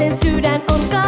sen sydän on